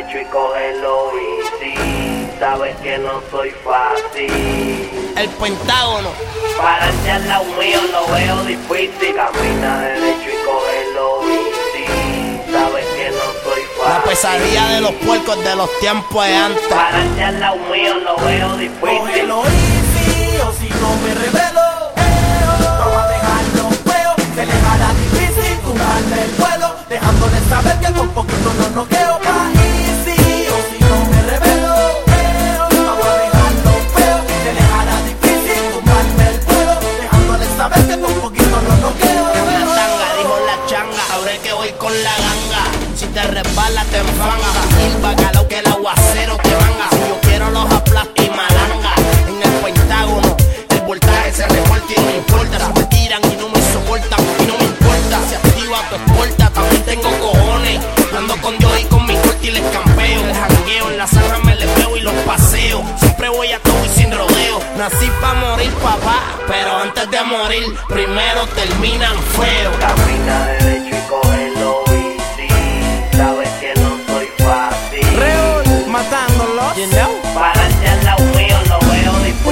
derecho y cógelo easy. Sabes que no soy fácil. El pentágono. Pararte al lado mío lo veo difícil. Camina derecho y cógelo easy. Sabes que no soy fácil. La pesadilla de los puercos de los tiempos de antes. Pararte al lado mío lo veo difícil. Cógelo easy resbala, te enfanga. Silva, calor que el aguacero te manga. Si yo quiero los aplastos y malanga. En el pentágono, el voltaje se reporta y no importa. Si me tiran y no me soportan, y no me importa. Si activa tu escolta, también tengo cojones. Ando con Dios y con mi corte y les campeo. Les jangueo, en la sala me les veo y los paseo. Siempre voy a todo y sin rodeo. Nací pa' morir, papá. Pero antes de morir, primero terminan feo. Camina derecho y cógelo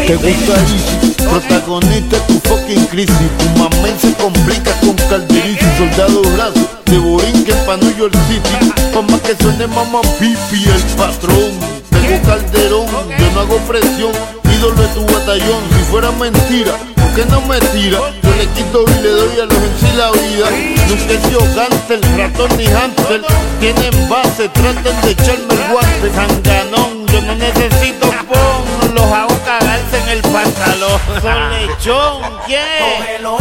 Te gusta Easy, protagonista tu fucking crisis. Tu mamá se complica con Calderici, soldado brazo de Borinquen pa' New York City. Pa' que suene mamá pipi, el patrón. Tengo calderón, yo no hago presión, ídolo de tu batallón. Si fuera mentira, ¿por qué no me tira? Yo le quito y le doy a los en sí la vida. Nunca he sido cáncer, ratón ni hamster. Tienen base, traten de echarme el guante. Sanganón, yo no necesito pon, Son lechón. Cógelo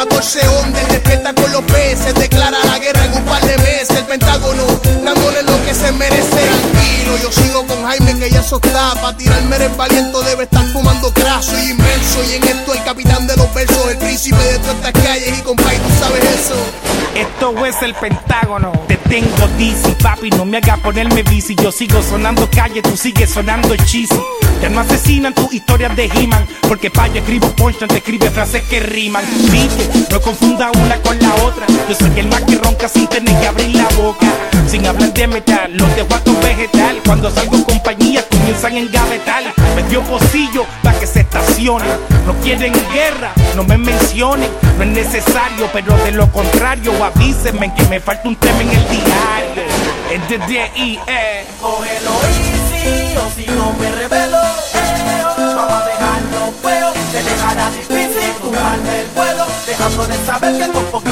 durmiendo 14 ondas Despierta con los peces Declara la guerra en un par de meses El pentágono dándole lo que se merece. Tranquilo, yo sigo con Jaime que ya eso está. Pa' tirarme el valiento debe estar fumando craso y inmenso. Y en esto el capitán de los versos El príncipe de todas estas calles Y compay, tú sabes eso Esto es el Pentágono. Tengo DC, papi, no me hagas ponerme bici. Yo sigo sonando calle, tú sigues sonando cheesy. Ya no asesinan tus historias de He-Man. Porque pa' yo escribo punch, te escribe frases que riman. Viste, no confunda una con la otra. Yo soy el más que ronca sin tener que abrir la boca. Sin hablar de metal, los de guato vegetal. Cuando salgo compañía comienzan en gavetal. Dio pocillo pa' que se estacionen. No quieren guerra, no me mencionen. No es necesario, pero de lo contrario, avísenme que me falta un tema en el diario. Es de D.I.E. Cógelo easy o si no me revelo. Vamos a dejarlo feo. Se les hará difícil tumbarme el vuelo. Dejándole saber que con poquito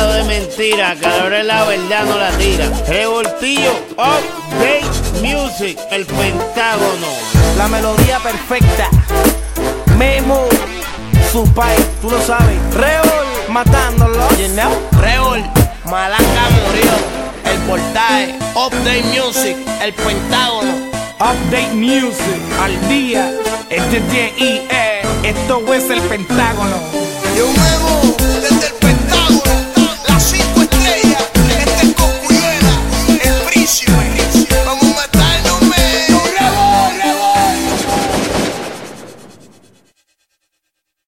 de mentira, que ahora es la verdad no la tira. Revoltillo, Update Music, el Pentágono. La melodía perfecta. Memo, su pai, tú lo sabes. Reol, matándolo. You know? Reol, Malanga murió. El voltaje, Update Music, el pentágono. Update Music al día. Es de D.I.E. Esto es el Pentágono.